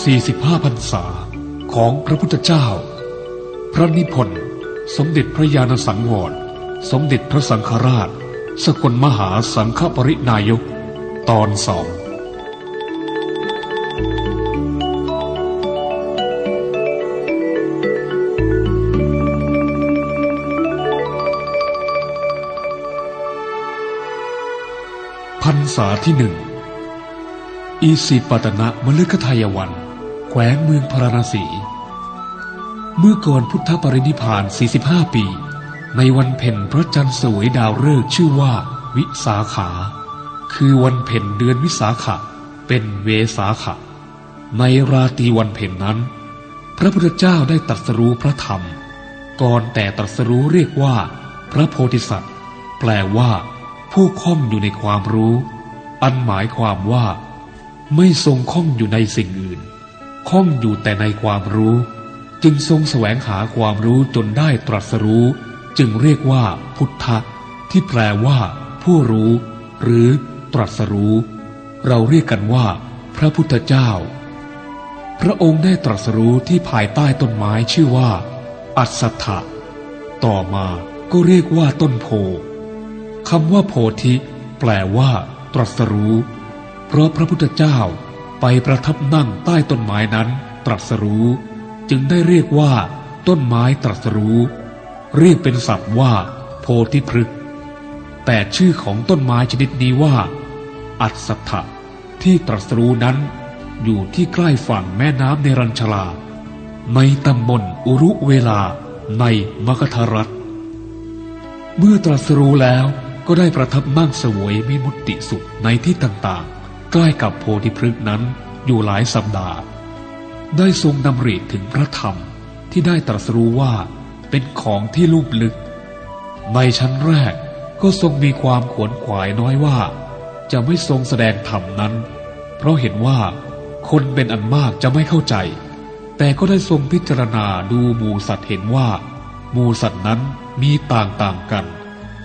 45พรรษาของพระพุทธเจ้า พระนิพนธ์สมเด็จพระญาณสังวร สมเด็จพระสังฆราช สกลมหาสังฆปรินายก ตอนสองพรรษาที่หนึ่งอีสิปตนะมฤคทายวัน แขวงเมืองพาราณสี เมื่อก่อนพุทธปรินิพาน 45 ปี ในวันเพ็ญพระจันทร์สวยดาวฤกษ์ชื่อว่า วิสาขา คือวันเพ็ญเดือนวิสาขะ เป็นเวสาขะ ในราตรีวันเพ็ญนั้น พระพุทธเจ้าได้ตรัสรู้พระธรรม ก่อนแต่ตรัสรู้เรียกว่า พระโพธิสัตว์ แปลว่า ผู้ข้องอยู่ในความรู้ อันหมายความว่า ไม่ทรงข้องอยู่ในสิ่งอื่น ข้องอยู่แต่ในความรู้ จึงทรงแสวงหาความรู้จนได้ตรัสรู้ จึงเรียกว่าพุทธะ ที่แปลว่า ผู้รู้ หรือตรัสรู้ เราเรียกกันว่า พระพุทธเจ้า พระองค์ได้ตรัสรู้ที่ภายใต้ต้นไม้ชื่อว่า อัศถะต่อมาก็เรียกว่าต้นโพคำว่าโพธิ แปลว่า ตรัสรู้ เพราะพระพุทธเจ้า ไปประทับนั่งใต้ต้นไม้นั้นตรัสรู้ จึงได้เรียกว่า ต้นไม้ตรัสรู้ เรียกเป็นศัพท์ว่า โพธิพฤกษ์แต่ชื่อของต้นไม้ชนิดนี้ว่า อัศถะที่ตรัสรู้นั้น อยู่ที่ใกล้ฝั่งแม่น้ำเนรัญชลา ในตำบลอุรุเวลาในมกธรัฐ เมื่อตรัสรู้แล้วก็ได้ประทับนั่งสวยมิมุตติสุขในที่ต่างๆ ใกล้กับโพธิพฤกษ์นั้นอยู่หลายสัปดาห์ ได้ทรงดำริถึงพระธรรมที่ได้ตรัสรู้ว่าเป็นของที่ลุ่มลึก ในชั้นแรกก็ทรงมีความขวนขวายน้อยว่า จะไม่ทรงแสดงธรรมนั้น เพราะเห็นว่าคนเป็นอันมากจะไม่เข้าใจ แต่ก็ได้ทรงพิจารณาดูหมูสัตว์เห็นว่าหมูสัตว์นั้นมีต่างๆกัน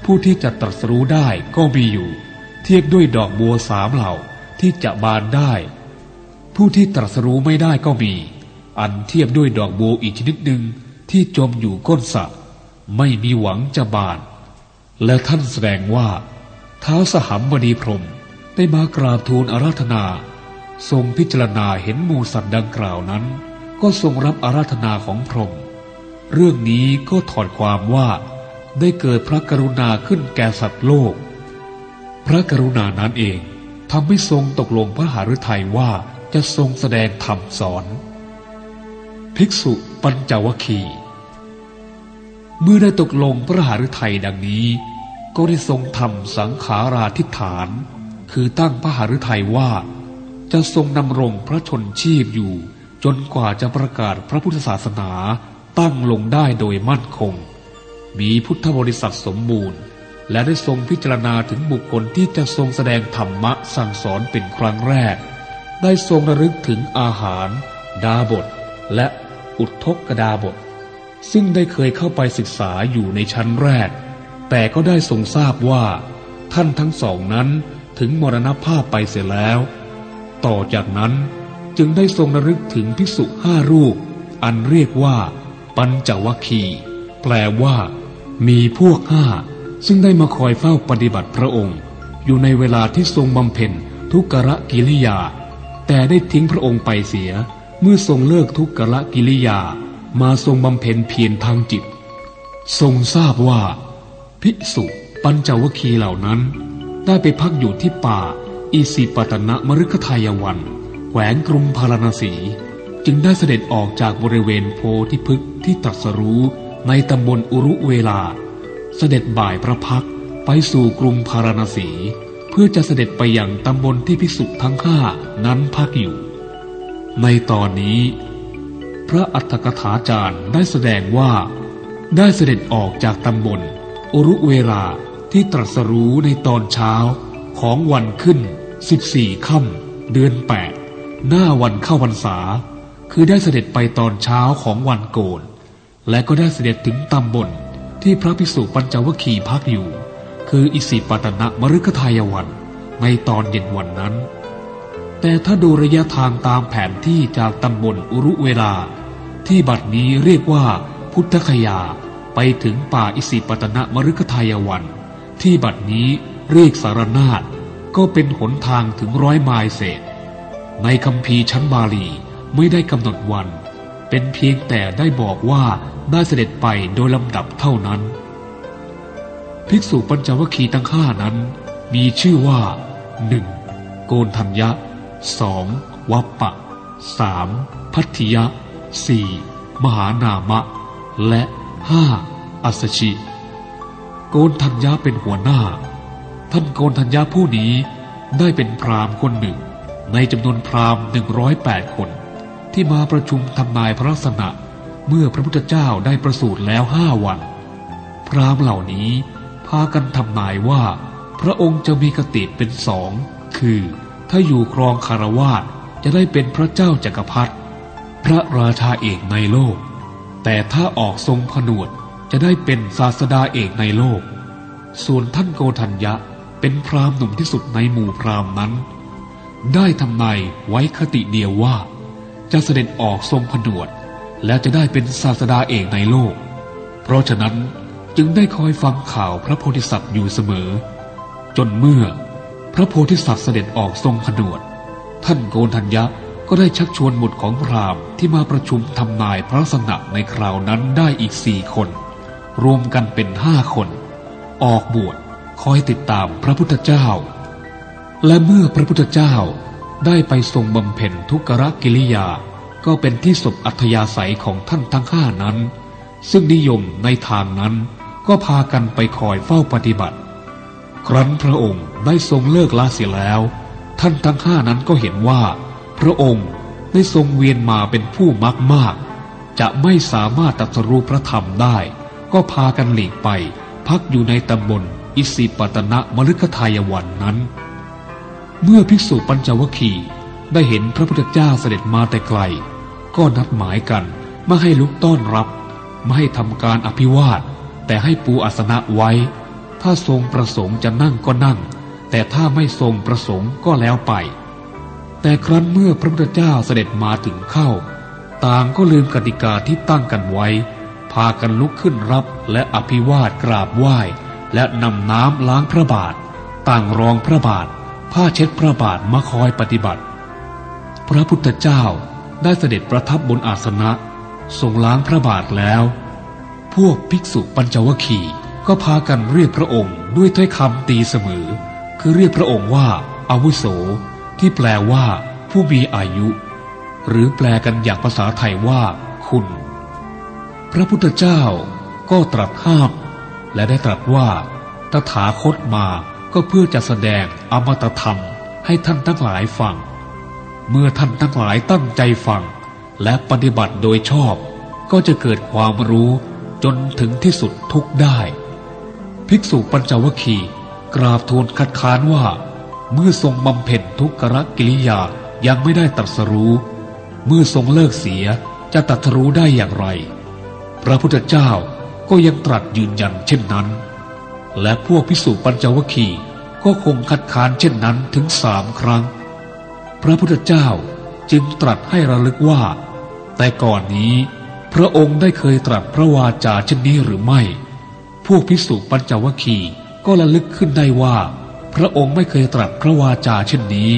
ผู้ที่จะตรัสรู้ได้ก็มีอยู่ เทียบด้วยดอกบัวสามเหล่า ที่จะบานได้ ผู้ที่ตรัสรู้ไม่ได้ก็มี อันเทียบด้วยดอกโบอีกชนิดหนึ่งที่จมอยู่ก้นสระไม่มีหวังจะบาน และท่านแสดงว่าเท้าสหัมบดีพรมได้มากราบทูลอาราธนา ทรงพิจารณาเห็นหมูสัตว์ดังกล่าวนั้น ก็ทรงรับอาราธนาของพรมเรื่องนี้ก็ถอดความว่าได้เกิดพระกรุณาขึ้นแก่สัตว์โลก พระกรุณานั้นเอง ทำให้ทรงตกลงพระหฤทัยว่าจะทรงแสดงธรรมสอน ภิกษุปัญจวคีเมื่อได้ตกลงพระหฤทัยดังนี้ ก็ได้ทรงทำสังขาราธิฐาน คือตั้งพระหฤทัยว่า จะทรงนำรงพระชนชีพอยู่ จนกว่าจะประกาศพระพุทธศาสนาตั้งลงได้โดยมั่นคง มีพุทธบริษัทสมบูรณ์ และได้ทรงพิจารณาถึงบุคคลที่จะทรงแสดงธรรมะสั่งสอนเป็นครั้งแรก ได้ทรงระลึกถึงอาหาร ดาบท และอุทธกดาบท ซึ่งได้เคยเข้าไปศึกษาอยู่ในชั้นแรก แต่ก็ได้ทรงทราบว่า ท่านทั้งสองนั้นถึงมรณภาพไปเสียแล้ว ต่อจากนั้นจึงได้ทรงระลึกถึงภิกษุห้ารูป อันเรียกว่า ปัญจวคีแปลว่า มีพวกห้า ซึ่งได้มาคอยเฝ้าปฏิบัติพระองค์ อยู่ในเวลาที่ทรงบำเพ็ญทุกรกิริยา แต่ได้ทิ้งพระองค์ไปเสีย เมื่อทรงเลิกทุกรกิริยา มาทรงบำเพ็ญเพียรทางจิต ทรงทราบว่า ภิกษุปัญจวคีเหล่านั้น ได้ไปพักอยู่ที่ป่า อิสิปตนะมฤคทายวันแขวงกรุงพาราณสี จึงได้เสด็จออกจากบริเวณโพธิพฤกษ์ที่ตรัสรู้ในตำบลอุรุเวลา เสด็จบ่ายพระพักไปสู่กรุงพาราณสี เพื่อจะเสด็จไปยังตำบลที่พิสุทั้งห้านั้นพักอยู่ ในตอนนี้ พระอัฏฐกถาจารย์ได้แสดงว่า ได้เสด็จออกจากตำบลอรุเวลาที่ตรัสรู้ในตอนเช้าของวันขึ้น 14ค่ำเดือน 8 หน้าวันเข้าพรรษา คือได้เสด็จไปตอนเช้าของวันโกน และก็ได้เสด็จถึงตำบล ที่พระภิกษุปัญจวคีพักอยู่ คืออิสิปตนะมฤคทายวันในตอนเย็นวันนั้น แต่ถ้าดูระยะทางตามแผนที่จากตำบลอุรุเวลา ที่บัดนี้เรียกว่าพุทธคยาไปถึงป่าอิสิปตนะมฤคทายวัน ที่บัดนี้เรียกสารนาฏก็เป็นหนทางถึงร้อยไมล์เศษ ในคำพีชั้นบาลีไม่ได้กำหนดวัน เป็นเพียงแต่ได้บอกว่าได้เสด็จไปโดยลำดับเท่านั้น ภิกษุปัญจวัคคีย์ทั้งห้านั้น มีชื่อว่าหนึ่งโกนทัญญะสองวัปปะสามพัทธิยะสี่มหานามะ และห้าอัสชิ โกนทัญญะเป็นหัวหน้า ท่านโกนทัญญะผู้นี้ได้เป็นพรามคนหนึ่ง ในจำนวนพรามหนึ่งร้อยแปดคน ที่มาประชุมทำนายพระลักษณะ เมื่อพระพุทธเจ้าได้ประสูติแล้วห้าวัน พราหมณ์เหล่านี้พากันทำนายว่า พระองค์จะมีกติเป็นสอง คือถ้าอยู่ครองคารวาสจะได้เป็นพระเจ้าจักรพรรดิพระราชาเอกในโลก แต่ถ้าออกทรงผนวดจะได้เป็นศาสดาเอกในโลก ส่วนท่านโกธัญญะเป็นพราหมณ์หนุ่มที่สุดในหมู่พราหมณ์นั้น ได้ทำนายไว้คติเดียวว่า จะเสด็จออกทรงผนวด แล้วจะได้เป็นศาสดาเอกในโลก เพราะฉะนั้นจึงได้คอยฟังข่าวพระโพธิสัตว์อยู่เสมอ จนเมื่อพระโพธิสัตว์เสด็จออกทรงผนวด ท่านโกนทัญญะก็ได้ชักชวนบุตรของพราหมณ์ที่มาประชุมทำนายพระลักษณะในคราวนั้นได้อีกสี่คน รวมกันเป็นห้าคน ออกบวชคอยติดตามพระพุทธเจ้า และเมื่อพระพุทธเจ้า ได้ไปทรงบำเพ็ญทุกรกิริยา ก็เป็นที่สบอัธยาศัยของท่านทั้งห้านั้น ซึ่งนิยมในทางนั้นก็พากันไปคอยเฝ้าปฏิบัติ ครั้นพระองค์ได้ทรงเลิกลาเสียแล้ว ท่านทั้งห้านั้นก็เห็นว่า พระองค์ได้ทรงเวียนมาเป็นผู้มากมากจะไม่สามารถตัดรู้พระธรรมได้ ก็พากันหลีกไป พักอยู่ในตำบลอิสิปตนะมฤคทายวันนั้น เมื่อภิกษุปัญจวคีได้เห็นพระพุทธเจ้าเสด็จมาแต่ไกล ก็นัดหมายกันไม่ให้ลุกต้อนรับ ไม่ให้ทำการอภิวาท แต่ให้ปูอาสนะไว้ ถ้าทรงประสงค์จะนั่งก็นั่ง แต่ถ้าไม่ทรงประสงค์ก็แล้วไป แต่ครั้นเมื่อพระพุทธเจ้าเสด็จมาถึงเข้า ต่างก็ลืมกติกาที่ตั้งกันไว้ พากันลุกขึ้นรับและอภิวาทกราบไหว้ และนำน้ำล้างพระบาท ต่างรองพระบาท ผ้าเช็ดพระบาทมาคอยปฏิบัติ พระพุทธเจ้าได้เสด็จประทับบนอาสนะทรงล้างพระบาทแล้ว พวกภิกษุปัญจวคีก็พากันเรียกพระองค์ด้วยถ้อยคำตีเสมอ คือเรียกพระองค์ว่าอาวุโส ที่แปลว่า ผู้มีอายุ หรือแปลกันอย่างภาษาไทยว่า คุณ พระพุทธเจ้าก็ตรัสห้ามและได้ตรัสว่า ตถาคตมา ก็เพื่อจะแสดงอมตะธรรมให้ท่านทั้งหลายฟัง เมื่อท่านทั้งหลายตั้งใจฟัง และปฏิบัติโดยชอบ ก็จะเกิดความรู้จนถึงที่สุดทุกได้ ภิกษุปัญจวคีกราบทูลคัดค้านว่า เมื่อทรงบำเพ็ญทุกขกิริยายังไม่ได้ตรัสรู้ เมื่อทรงเลิกเสียจะตรัสรู้ได้อย่างไร พระพุทธเจ้าก็ยังตรัสยืนยันเช่นนั้น และพวกภิกษุปัญจวคี ก็คงคัดค้านเช่นนั้นถึงสามครั้ง พระพุทธเจ้าจึงตรัสให้ระลึกว่า แต่ก่อนนี้ พระองค์ได้เคยตรัสพระวาจาเช่นนี้หรือไม่ พวกภิกษุปัญจวคีก็ระลึกขึ้นได้ว่า พระองค์ไม่เคยตรัสพระวาจาเช่นนี้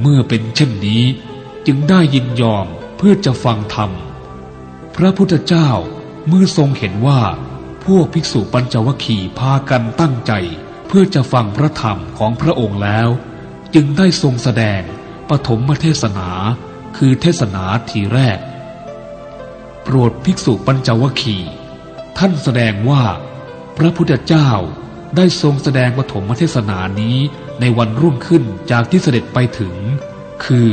เมื่อเป็นเช่นนี้ จึงได้ยินยอมเพื่อจะฟังธรรม พระพุทธเจ้าเมื่อทรงเห็นว่า พวกภิกษุปัญจวคีพากันตั้งใจ พื่อจะฟังพระธรรมของพระองค์แล้ว จึงได้ทรงแสดงปฐมเทศนาคือเทศนาทีแรก โปรดภิกษุปัญจวคีท่านแสดงว่า พระพุทธเจ้าได้ทรงแสดงปฐมเทศนานี้ในวันรุ่งขึ้นจากที่เสด็จไปถึง คือ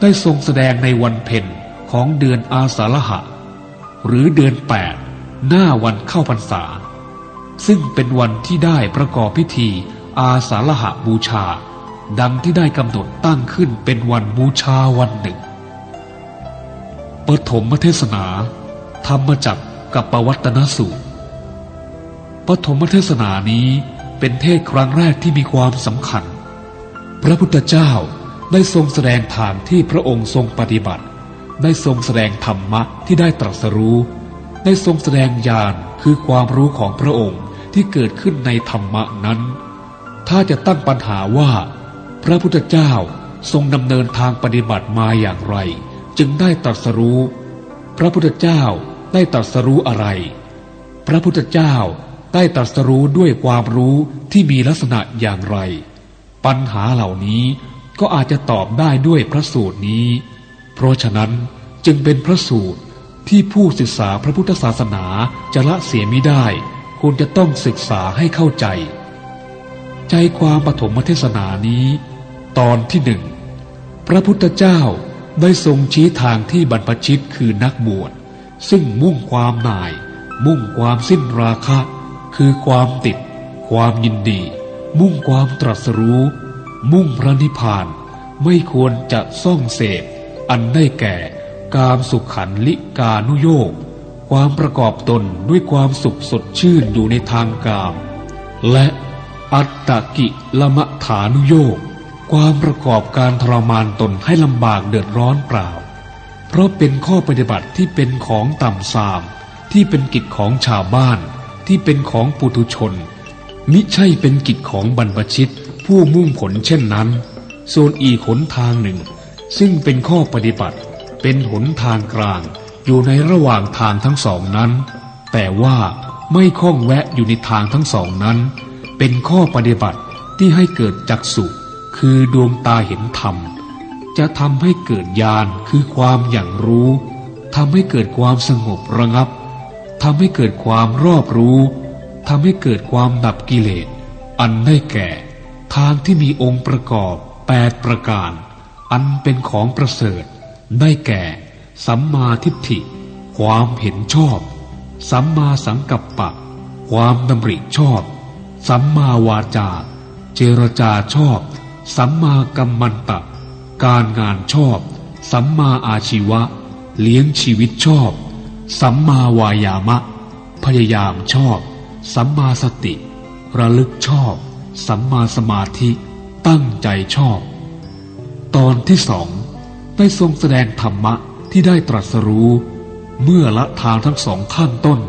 ได้ทรงแสดงในวันเพ็ญของเดือนอาสาฬหะ หรือเดือนแปดหน้าวันเข้าพรรษา ซึ่งเป็นวันที่ได้ประกอบพิธี อาสาฬหะบูชา ดังที่ได้กำหนดตั้งขึ้นเป็นวันบูชาวันหนึ่งปฐมเทศนา ธรรมจักกับปวัตนสูตรปฐมเทศนานี้เป็นเทศครั้งแรกที่มีความสำคัญ พระพุทธเจ้าได้ทรงแสดงทางที่พระองค์ทรงปฏิบัติ ได้ทรงแสดงธรรมะที่ได้ตรัสรู้ ได้ทรงแสดงญาณคือความรู้ของพระองค์ ที่เกิดขึ้นในธรรมะนั้น ถ้าจะตั้งปัญหาว่า พระพุทธเจ้าทรงดำเนินทางปฏิบัติมาอย่างไร จึงได้ตรัสรู้ พระพุทธเจ้าได้ตรัสรู้อะไร พระพุทธเจ้าได้ตรัสรู้ด้วยความรู้ที่มีลักษณะอย่างไร ปัญหาเหล่านี้ก็อาจจะตอบได้ด้วยพระสูตรนี้ เพราะฉะนั้นจึงเป็นพระสูตรที่ผู้ศึกษาพระพุทธศาสนาจะละเสียไม่ได้ ควรจะต้องศึกษาให้เข้าใจ ใจความปฐมเทศนานี้ ตอนที่หนึ่งพระพุทธเจ้าได้ทรงชี้ทางที่บรรพชิตคือนักบวชซึ่งมุ่งความหน่าย มุ่งความสิ้นราคะ คือความติด ความยินดี มุ่งความตรัสรู้ มุ่งพระนิพพาน ไม่ควรจะซ่องเสพ อันได้แก่ กามสุขขันลิกานุโยก ความประกอบตนด้วยความสุขสดชื่นอยู่ในทางกาม และอัตตกิละมะฐานุโยกความประกอบการทรมานตนให้ลำบากเดือดร้อนเปล่า เพราะเป็นข้อปฏิบัติที่เป็นของต่ำสาม ที่เป็นกิจของชาวบ้าน ที่เป็นของปุถุชน มิใช่เป็นกิจของบรรพชิต ผู้มุ่งผลเช่นนั้น ส่วนอีกหนทางหนึ่ง ซึ่งเป็นข้อปฏิบัติ เป็นหนทางกลาง อยู่ในระหว่างทางทั้งสองนั้น แต่ว่าไม่ข้องแวะอยู่ในทางทั้งสองนั้น เป็นข้อปฏิบัติที่ให้เกิดจักสุคือดวงตาเห็นธรรม จะทำให้เกิดญาณคือความอย่างรู้ทำให้เกิดความสงบระงับทำให้เกิดความรอบรู้ทำให้เกิดความดับกิเลส อันได้แก่ ทางที่มีองค์ประกอบแปดประการ อันเป็นของประเสริฐ ได้แก่ สัมมาทิฏฐิ ความเห็นชอบ สัมมาสังกัปปะ ความดำริชอบ สัมมาวาจา เจรจาชอบ สัมมากัมมันตะ การงานชอบ สัมมาอาชีวะ เลี้ยงชีวิตชอบ สัมมาวายามะ พยายามชอบ สัมมาสติ ระลึกชอบ สัมมาสมาธิตั้งใจชอบ ตอนที่สองได้ทรงแสดงธรรมะ ที่ได้ตรัสรู้ เมื่อละทางทั้งสองข้างต้น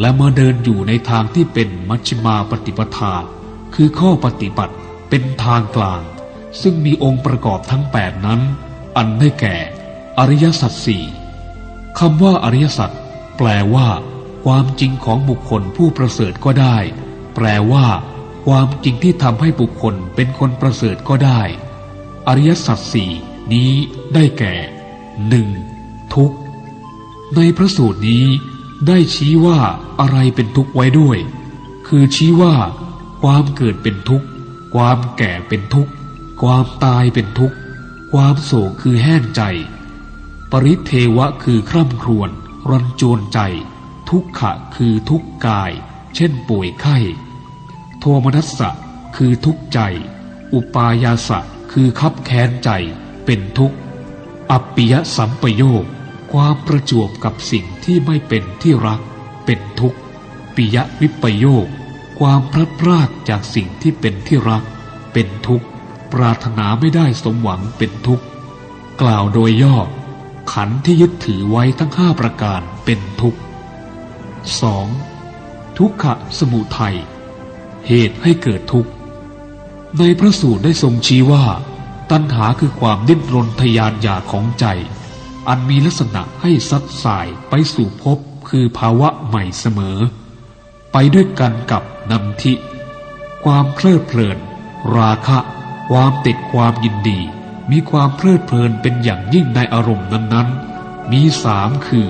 และเมื่อเดินอยู่ในทางที่เป็นมัชฌิมาปฏิปทา คือข้อปฏิบัติเป็นทางกลาง ซึ่งมีองค์ประกอบทั้งแปดนั้น อันได้แก่ อริยสัจสี่คำว่าอริยสัจแปลว่า ความจริงของบุคคลผู้ประเสริฐก็ได้ แปลว่า ความจริงที่ทำให้บุคคลเป็นคนประเสริฐก็ได้ อริยสัจสี่นี้ได้แก่หนึ่ง ทุกข์ ในพระสูตรนี้ได้ชี้ว่าอะไรเป็นทุกข์ไว้ด้วย คือชี้ว่า ความเกิดเป็นทุกข์ ความแก่เป็นทุกข์ ความตายเป็นทุกข์ ความโศกคือแห้งใจ ปริเทวะคือคร่ำครวญรันจวนใจ ทุกขะคือทุกข์กาย เช่นป่วยไข้ โทมนัสสะคือทุกข์ใจ อุปายาสะคือคับแค้นใจ เป็นทุกข์ อัปปิยสัมปโยค ความประจวบกับสิ่งที่ไม่เป็นที่รัก เป็นทุกข์ปิยวิปโยค ความพลัดพรากจากสิ่งที่เป็นที่รัก เป็นทุกข์ ปรารถนาไม่ได้สมหวังเป็นทุกข์ กล่าวโดยย่อ ขันที่ยึดถือไว้ทั้งห้าประการเป็นทุกข์สองทุกขะสมุทัยเหตุให้เกิดทุกข์ ในพระสูตรได้ทรงชี้ว่า ตัณหาคือความดิ้นรนทยานอยากของใจ อันมีลักษณะให้ซัดสายไปสู่ภพคือภาวะใหม่เสมอ ไปด้วยกันกับนันทิ ความเพลิดเพลิน ราคะ ความติดความยินดี มีความเพลิดเพลินเป็นอย่างยิ่งในอารมณ์นั้นๆ มีสามคือ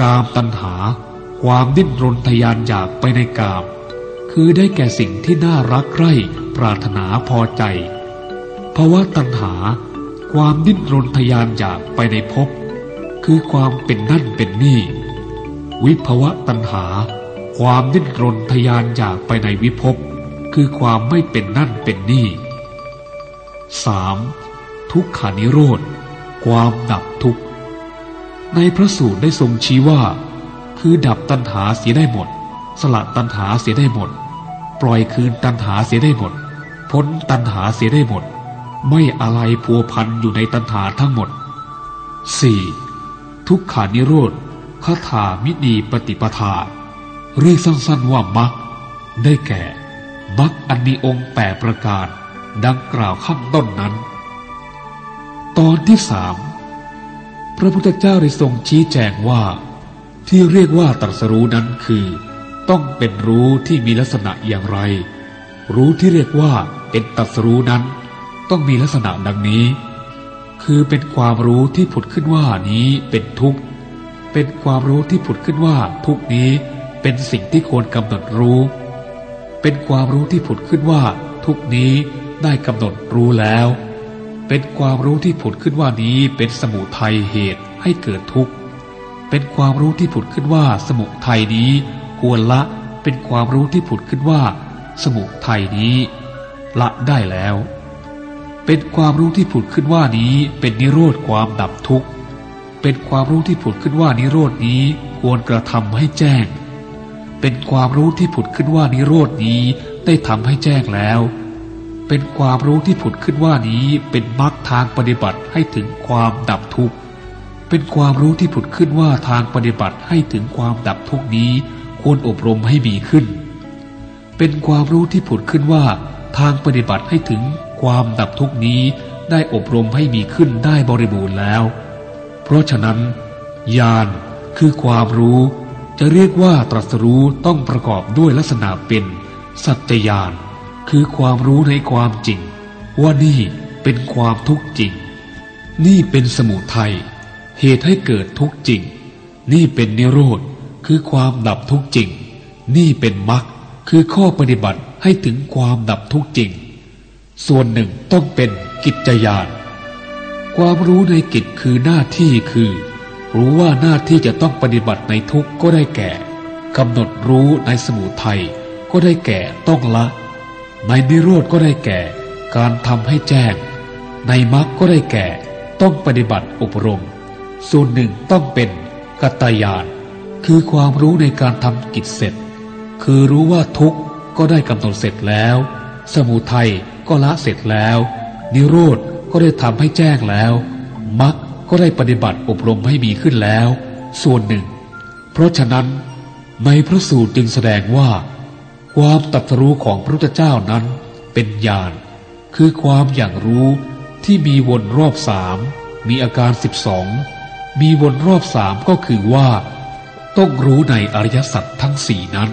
กามตัณหา ความดิ้นรนทยานอยากไปในกาม คือได้แก่สิ่งที่น่ารักใคร่ปรารถนาพอใจภาวะตัณหา ความดิ้นรนทยานอยากไปในภพ คือความเป็นนั่นเป็นนี่ วิภวะตัณหา ความดิ้นรนทยานอยากไปในวิภพ คือความไม่เป็นนั่นเป็นนี่ 3. ทุกขานิโรธ ความดับทุกข์ ในพระสูตรได้ทรงชี้ว่า คือดับตัณหาเสียได้หมด สละตัณหาเสียได้หมด ปล่อยคืนตัณหาเสียได้หมด พ้นตัณหาเสียได้หมด ไม่อะไรพัวพันอยู่ในตัณหาทั้งหมด 4. ทุกขานิโรธคาถามินีปฏิปทา เรียกสั้นๆว่ามักได้แก่มักอันมีองค์แปดประการ ดังกล่าวข้างต้นนั้น ตอนที่สามพระพุทธเจ้าได้ทรงชี้แจงว่า ที่เรียกว่าตรัสรู้นั้นคือ ต้องเป็นรู้ที่มีลักษณะอย่างไร รู้ที่เรียกว่าเป็นตรัสรู้นั้น ต้องมีลักษณะดังนี้ คือเป็นความรู้ที่ผุดขึ้นว่านี้เป็นทุกข์ เป็นความรู้ที่ผุดขึ้นว่าทุกนี้เป็นสิ่งที่ควรกำหนดรู้ เป็นความรู้ที่ผุดขึ้นว่า ทุกนี้ได้กำหนดรู้แล้ว เป็นความรู้ที่ผุดขึ้นว่านี้เป็นสมุทัยเหตุให้เกิดทุกข์ เป็นความรู้ที่ผุดขึ้นว่าสมุทัยนี้ควรละ เป็นความรู้ที่ผุดขึ้นว่า สมุทัยนี้ ละได้แล้ว เป็นความรู้ที่ผุดขึ้นว่านี้เป็นนิโรธความดับทุกข์ เป็นความรู้ที่ผุดขึ้นว่านิโรดนี้ควรกระทำให้แจ้ง เป็นความรู้ที่ผุดขึ้นว่านิโรดนี้ได้ทำให้แจ้งแล้ว เป็นความรู้ที่ผุดขึ้นว่านี้เป็นมรรคทางปฏิบัติให้ถึงความดับทุกข์ เป็นความรู้ที่ผุดขึ้นว่าทางปฏิบัติให้ถึงความดับทุกข์นี้ควรอบรมให้มีขึ้น เป็นความรู้ที่ผุดขึ้นว่าทางปฏิบัติให้ถึง ความดับทุกนี้ได้อบรมให้มีขึ้นได้บริบูรณ์แล้ว เพราะฉะนั้นญาณคือความรู้ จะเรียกว่าตรัสรู้ต้องประกอบด้วยลักษณะเป็น สัจญาณคือความรู้ในความจริง ว่านี่เป็นความทุกข์จริง นี่เป็นสมุทัยเหตุให้เกิดทุกข์จริง นี่เป็นนิโรธคือความดับทุกข์จริง นี่เป็นมรรคคือข้อปฏิบัติให้ถึงความดับทุกข์จริง ส่วนหนึ่งต้องเป็นกิจญาณความรู้ในกิจคือหน้าที่คือ รู้ว่าหน้าที่จะต้องปฏิบัติในทุกก็ได้แก่กำหนดรู้ในสมุทัยก็ได้แก่ต้องละ ในนิโรธก็ได้แก่ การทำให้แจ้ง ในมรรคก็ได้แก่ ต้องปฏิบัติอบรม ส่วนหนึ่งต้องเป็นกัตตายาน คือความรู้ในการทำกิจเสร็จ คือรู้ว่าทุกข์ก็ได้กำหนดเสร็จแล้ว สมุทัย ก็ละเสร็จแล้ว นิโรธก็ได้ทำให้แจ้งแล้วมรรคก็ได้ปฏิบัติอบรมให้มีขึ้นแล้ว ส่วนหนึ่ง เพราะฉะนั้น ในพระสูตรจึงแสดงว่า ความตรัสรู้ของพระพุทธเจ้านั้นเป็นญาณคือความอย่างรู้ที่มีวนรอบสามมีอาการสิบสองมีวนรอบสามก็คือว่า ต้องรู้ในอริยสัจทั้งสี่นั้น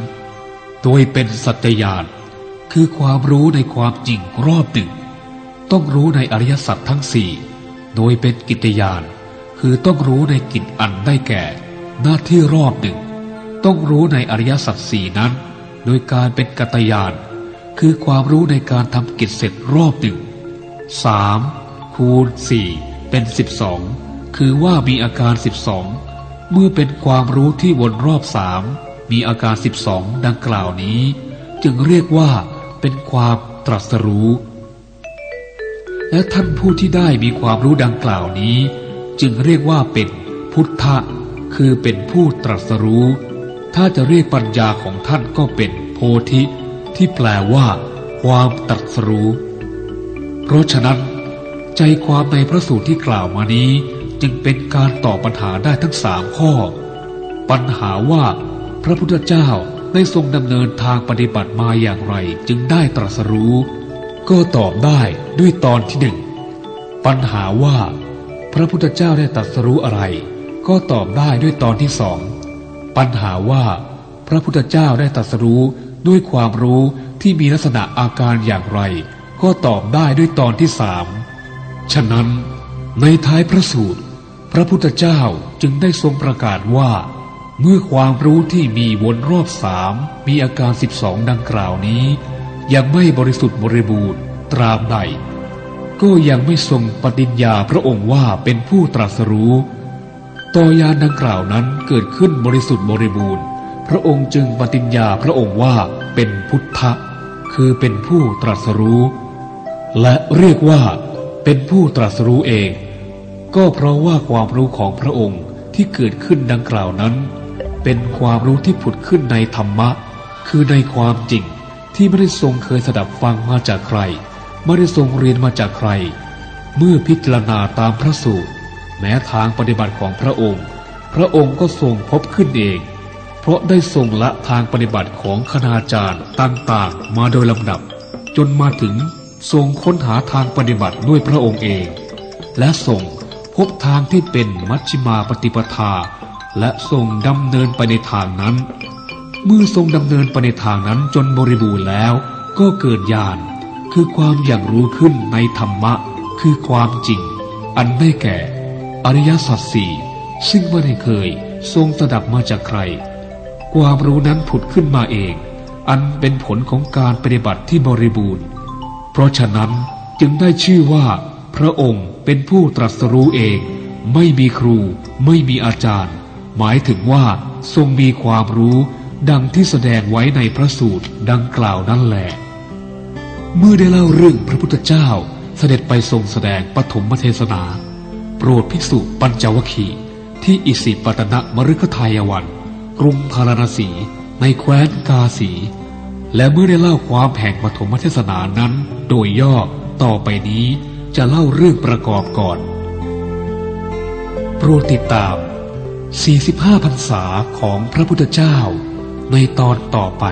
โดยเป็นสัจญาณ คือความรู้ในความจริงรอบหนึ่งต้องรู้ในอริยสัจทั้งสี่โดยเป็นกิจยานคือต้องรู้ในกิจอันได้แก่ หน้าที่รอบหนึ่ง ต้องรู้ในอริยสัจสี่นั้น โดยการเป็นกัตยาน คือความรู้ในการทำกิจเสร็จรอบหนึ่งสามคูณสี่เป็นสิบสองคือว่ามีอาการสิบสองเมื่อเป็นความรู้ที่วนรอบสามมีอาการสิบสองดังกล่าวนี้ จึงเรียกว่า เป็นความตรัสรู้ และท่านผู้ที่ได้มีความรู้ดังกล่าวนี้ จึงเรียกว่าเป็นพุทธะ คือเป็นผู้ตรัสรู้ ถ้าจะเรียกปัญญาของท่านก็เป็นโพธิ ที่แปลว่า ความตรัสรู้ เพราะฉะนั้น ใจความในพระสูตรที่กล่าวมานี้ จึงเป็นการตอบปัญหาได้ทั้งสามข้อ ปัญหาว่า พระพุทธเจ้า ได้ทรงดำเนินทางปฏิบัติมาอย่างไรจึงได้ตรัสรู้ ก็ตอบได้ด้วยตอนที่หนึ่งปัญหาว่า พระพุทธเจ้าได้ตรัสรู้อะไร ก็ตอบได้ด้วยตอนที่สองปัญหาว่า พระพุทธเจ้าได้ตรัสรู้ด้วยความรู้ที่มีลักษณะอาการอย่างไร ก็ตอบได้ด้วยตอนที่สามฉะนั้น ในท้ายพระสูตร พระพุทธเจ้าจึงได้ทรงประกาศว่า เมื่อความรู้ที่มีวนรอบสามมีอาการสิบสองดังกล่าวนี้ ยังไม่บริสุทธิ์บริบูรณ์ตราบใด ก็ยังไม่ทรงปฏิญญาพระองค์ว่าเป็นผู้ตรัสรู้ต่อยานดังกล่าวนั้นเกิดขึ้นบริสุทธิ์บริบูรณ์ พระองค์จึงปฏิญญาพระองค์ว่าเป็นพุทธะ คือเป็นผู้ตรัสรู้ และเรียกว่า เป็นผู้ตรัสรู้เอง ก็เพราะว่าความรู้ของพระองค์ที่เกิดขึ้นดังกล่าวนั้น เป็นความรู้ที่ผุดขึ้นในธรรมะ คือในความจริงที่ไม่ได้ทรงเคยสดับฟังมาจากใคร ไม่ได้ทรงเรียนมาจากใคร เมื่อพิจารณาตามพระสูตร แม้ทางปฏิบัติของพระองค์ พระองค์ก็ทรงพบขึ้นเอง เพราะได้ทรงละทางปฏิบัติของคณาจารย์ต่างๆ มาโดยลำดับ จนมาถึงทรงค้นหาทางปฏิบัติด้วยพระองค์เอง และทรงพบทางที่เป็นมัชฌิมาปฏิปทา และทรงดำเนินไปในทางนั้น เมื่อทรงดำเนินไปในทางนั้นจนบริบูรณ์แล้ว ก็เกิดญาณคือความอย่างรู้ขึ้นในธรรมะ คือความจริง อันได้แก่ อริยสัจสี่ซึ่งไม่ได้เคยทรงสดับมาจากใคร ความรู้นั้นผุดขึ้นมาเอง อันเป็นผลของการปฏิบัติที่บริบูรณ์ เพราะฉะนั้นจึงได้ชื่อว่า พระองค์เป็นผู้ตรัสรู้เอง ไม่มีครู ไม่มีอาจารย์ หมายถึงว่าทรงมีความรู้ดังที่แสดงไว้ในพระสูตรดังกล่าวนั่นแหละ เมื่อได้เล่าเรื่องพระพุทธเจ้าเสด็จไปทรงแสดงปฐมเทศนา โปรดภิกษุปัญจวคีที่อิสิปตนะมฤคทายวัน กรุงพาราณสี ในแคว้นกาสี และเมื่อได้เล่าความแห่งปฐมเทศนานั้น โดยย่อต่อไปนี้จะเล่าเรื่องประกอบก่อน โปรดติดตาม 45พรรษาของพระพุทธเจ้าในตอนต่อไป